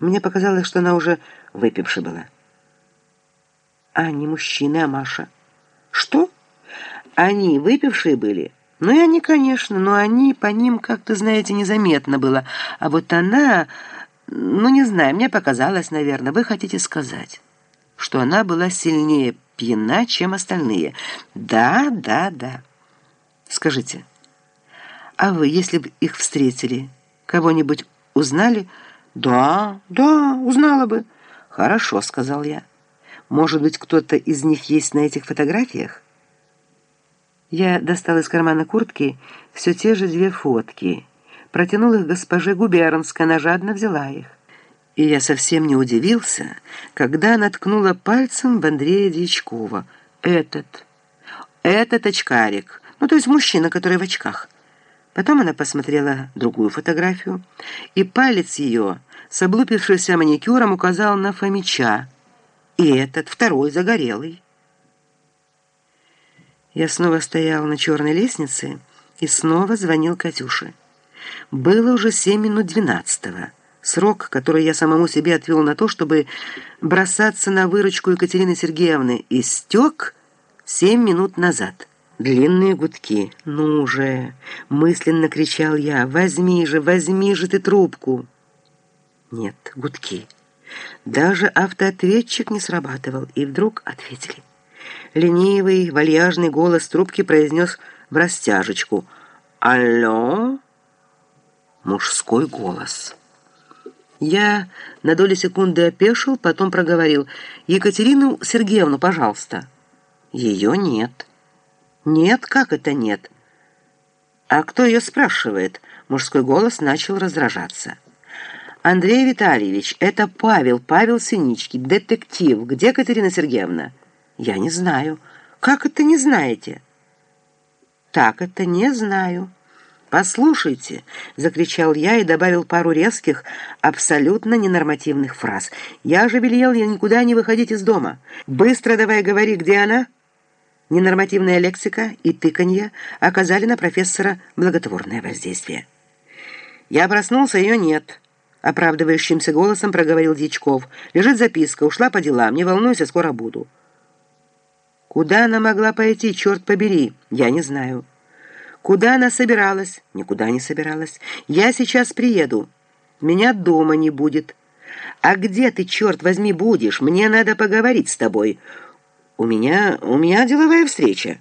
Мне показалось, что она уже выпившая была. А не мужчины, а Маша. Что? Они выпившие были? Ну и они, конечно, но они, по ним как-то, знаете, незаметно было. А вот она, ну не знаю, мне показалось, наверное, вы хотите сказать, что она была сильнее пьяна, чем остальные. Да, да, да. Скажите, а вы, если бы их встретили, кого-нибудь узнали? Да, да, узнала бы. Хорошо, сказал я. Может быть, кто-то из них есть на этих фотографиях? Я достал из кармана куртки все те же две фотки, протянул их госпоже Губернской, она жадно взяла их. И я совсем не удивился, когда наткнула пальцем в Андрея Дьячкова. Этот, этот очкарик, ну то есть мужчина, который в очках. Потом она посмотрела другую фотографию, и палец ее с облупившимся маникюром указал на Фомича, и этот, второй, загорелый. Я снова стоял на черной лестнице и снова звонил Катюше. Было уже семь минут двенадцатого. Срок, который я самому себе отвел на то, чтобы бросаться на выручку Екатерины Сергеевны, истек семь минут назад. Длинные гудки. «Ну же!» — мысленно кричал я. «Возьми же, возьми же ты трубку!» Нет, гудки. Даже автоответчик не срабатывал, и вдруг ответили. Ленивый, вальяжный голос трубки произнес в растяжечку. «Алло?» Мужской голос. Я на долю секунды опешил, потом проговорил. «Екатерину Сергеевну, пожалуйста». «Ее нет». «Нет? Как это нет?» «А кто ее спрашивает?» Мужской голос начал раздражаться. «Андрей Витальевич, это Павел, Павел Синички, детектив. Где Катерина Сергеевна?» «Я не знаю». «Как это не знаете?» «Так это не знаю». «Послушайте», — закричал я и добавил пару резких, абсолютно ненормативных фраз. «Я же велел ей никуда не выходить из дома. Быстро давай говори, где она?» Ненормативная лексика и тыканье оказали на профессора благотворное воздействие. «Я проснулся, ее нет». Оправдывающимся голосом проговорил Дьячков. «Лежит записка, ушла по делам, не волнуйся, скоро буду». Куда она могла пойти, черт побери, я не знаю. Куда она собиралась? Никуда не собиралась. Я сейчас приеду. Меня дома не будет. А где ты, черт возьми, будешь? Мне надо поговорить с тобой. У меня... у меня деловая встреча.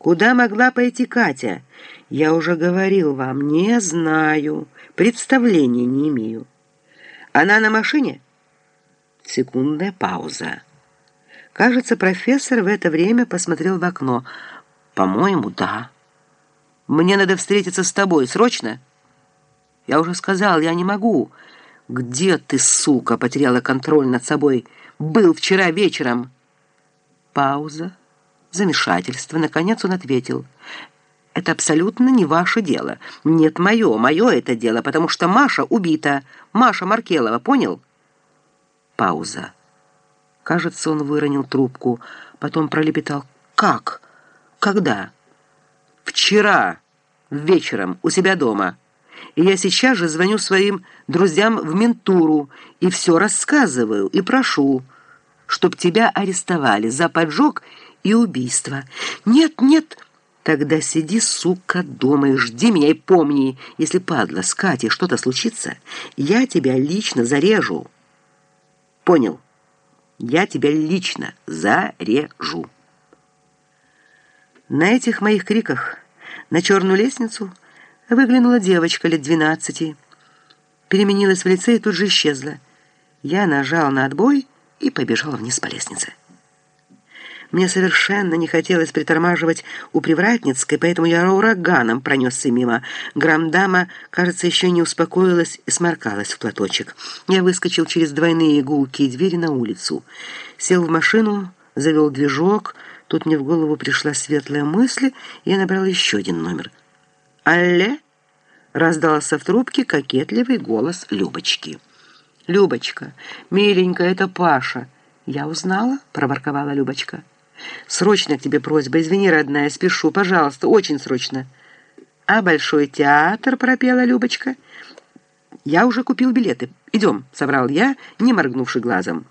Куда могла пойти Катя? Я уже говорил вам, не знаю. Представления не имею. Она на машине? Секундная пауза. Кажется, профессор в это время посмотрел в окно. «По-моему, да. Мне надо встретиться с тобой. Срочно?» «Я уже сказал, я не могу». «Где ты, сука?» — потеряла контроль над собой. «Был вчера вечером». Пауза. Замешательство. Наконец он ответил. «Это абсолютно не ваше дело. Нет, мое. Мое это дело, потому что Маша убита. Маша Маркелова, понял?» Пауза. Кажется, он выронил трубку, потом пролепетал. «Как? Когда?» «Вчера, вечером, у себя дома. И я сейчас же звоню своим друзьям в ментуру и все рассказываю и прошу, чтоб тебя арестовали за поджог и убийство. Нет, нет!» Тогда сиди, сука, дома и жди меня и помни, если, падла, с Катей что-то случится, я тебя лично зарежу. Понял?» Я тебя лично зарежу. На этих моих криках на черную лестницу выглянула девочка лет двенадцати. Переменилась в лице и тут же исчезла. Я нажал на отбой и побежал вниз по лестнице. Мне совершенно не хотелось притормаживать у Привратницкой, поэтому я ураганом пронесся мимо. Грамдама, кажется, еще не успокоилась и сморкалась в платочек. Я выскочил через двойные гулкие двери на улицу. Сел в машину, завел движок. Тут мне в голову пришла светлая мысль, и я набрал еще один номер. «Алле?» — раздался в трубке кокетливый голос Любочки. «Любочка, миленькая, это Паша». «Я узнала?» — проворковала Любочка. Срочно к тебе просьба. Извини, родная, спешу. Пожалуйста, очень срочно. А Большой театр, пропела Любочка. «Я уже купил билеты. Идем», — соврал я, не моргнувши глазом.